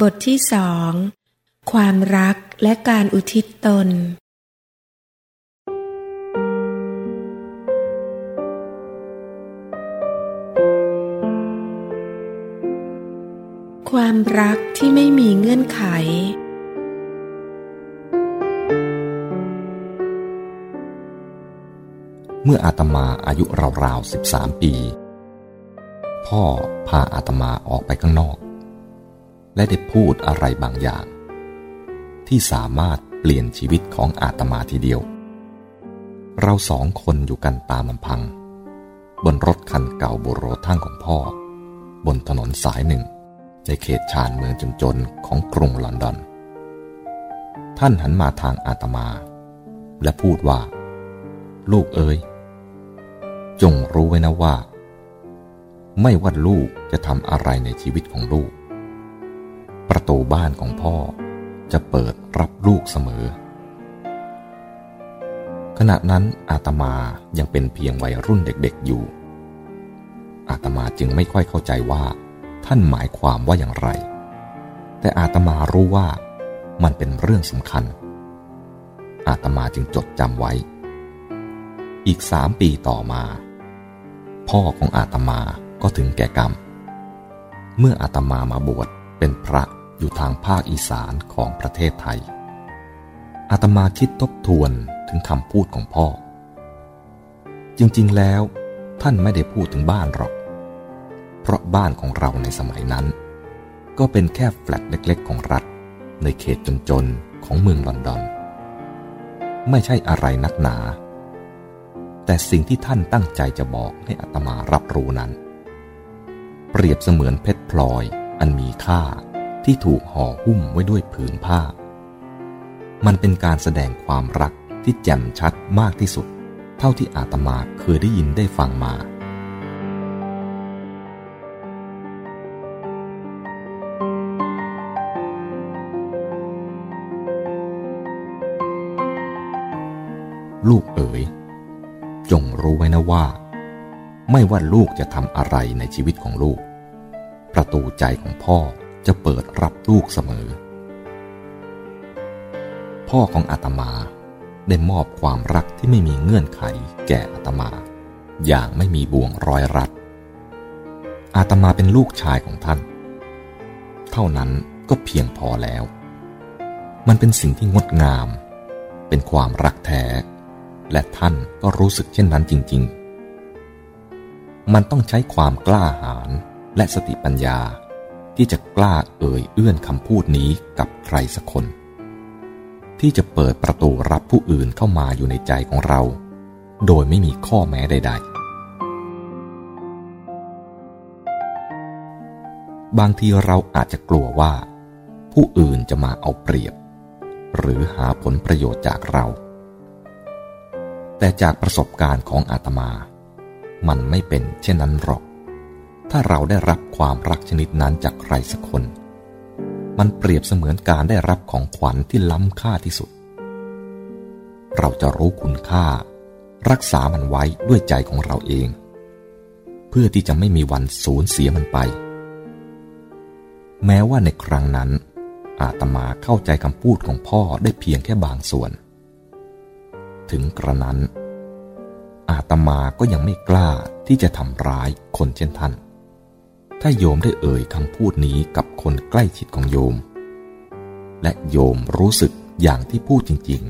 บทที่สอง ความรักและการอุทิศตน ความรักที่ไม่มีเงื่อนไข เมื่ออาตมาอายุราวๆสิบสามปี พ่อพาอาตมาออกไปข้างนอก และได้พูดอะไรบางอย่าง ที่สามารถเปลี่ยนชีวิตของอาตมาทีเดียว เราสองคนอยู่กันตามลำพัง บนรถคันเก่าโบโรทั้งของพ่อ บนถนนสายหนึ่ง ในเขตชานเมืองจนๆของกรุงลอนดอน ท่านหันมาทางอาตมา และพูดว่า ลูกเอ๋ยจงรู้ไว้นะว่า ไม่ว่าลูกจะทำอะไรในชีวิตของลูก ประตูบ้านของพ่อ จะเปิดรับลูกเสมอ ขณะนั้นอาตมายังเป็นเพียงวัยรุ่นเด็กๆอยู่ อาตมาจึงไม่ค่อยเข้าใจว่า ท่านหมายความว่าอย่างไร แต่อาตมารู้ว่ามันเป็นเรื่องสำคัญ อาตมาจึงจดจำไว้ อีกสามปีต่อมา พ่อของอาตมาก็ถึงแก่กรรม เมื่ออาตมามาบวชเป็นพระ อยู่ทางภาคอีสานของประเทศไทย อาตมาคิดทบทวนถึงคำพูดของพ่อ จริงๆแล้วท่านไม่ได้พูดถึงบ้านหรอก เพราะบ้านของเราในสมัยนั้น ก็เป็นแค่แฟลตเล็กๆ ของรัฐ ในเขตจนๆ ของเมืองลอนดอน ไม่ใช่อะไรนักหนา แต่สิ่งที่ท่านตั้งใจจะบอกให้อาตมารับรู้นั้น เปรียบเสมือนเพชรพลอยอันมีค่า ที่ถูกห่อหุ้มไว้ด้วยผืนผ้า มันเป็นการแสดงความรักที่แจ่มชัดมากที่สุด เท่าที่อาตมาเคยได้ยินได้ฟังมาลูกเอ๋ย จงรู้ไว้นะว่า ไม่ว่าลูกจะทำอะไรในชีวิตของลูก ประตูใจของพ่อ จะเปิดรับลูกเสมอ พ่อของอาตมาได้มอบความรักที่ไม่มีเงื่อนไขแก่อาตมา อย่างไม่มีบ่วงรอยรัด อาตมาเป็นลูกชายของท่าน เท่านั้นก็เพียงพอแล้ว มันเป็นสิ่งที่งดงาม เป็นความรักแท้ และท่านก็รู้สึกเช่นนั้นจริง ๆ มันต้องใช้ความกล้าหาญและสติปัญญา ที่จะกล้าเอ่ยเอื้อนคำพูดนี้กับใครสักคน ที่จะเปิดประตูรับผู้อื่นเข้ามาอยู่ในใจของเรา โดยไม่มีข้อแม้ใด ๆ บางทีเราอาจจะกลัวว่า ผู้อื่นจะมาเอาเปรียบ หรือหาผลประโยชน์จากเรา แต่จากประสบการณ์ของอาตมา มันไม่เป็นเช่นนั้นหรอก ถ้าเราได้รับความรักชนิดนั้นจากใครสักคน มันเปรียบเสมือนการได้รับของขวัญที่ล้ำค่าที่สุด เราจะรู้คุณค่า รักษามันไว้ด้วยใจของเราเอง เพื่อที่จะไม่มีวันสูญเสียมันไป แม้ว่าในครั้งนั้น อาตมาเข้าใจคำพูดของพ่อได้เพียงแค่บางส่วน ถึงกระนั้นอาตมาก็ยังไม่กล้าที่จะทำร้ายคนเช่นท่าน ถ้าโยมได้เอ่ยคำพูดนี้กับคนใกล้ชิดของโยม และโยมรู้สึกอย่างที่พูดจริง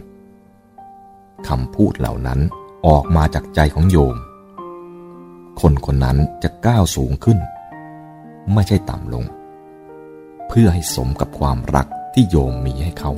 ๆคำพูดเหล่านั้นออกมาจากใจของโยม คนคนนั้นจะก้าวสูงขึ้น ไม่ใช่ต่ำลง เพื่อให้สมกับความรักที่โยมมีให้เขา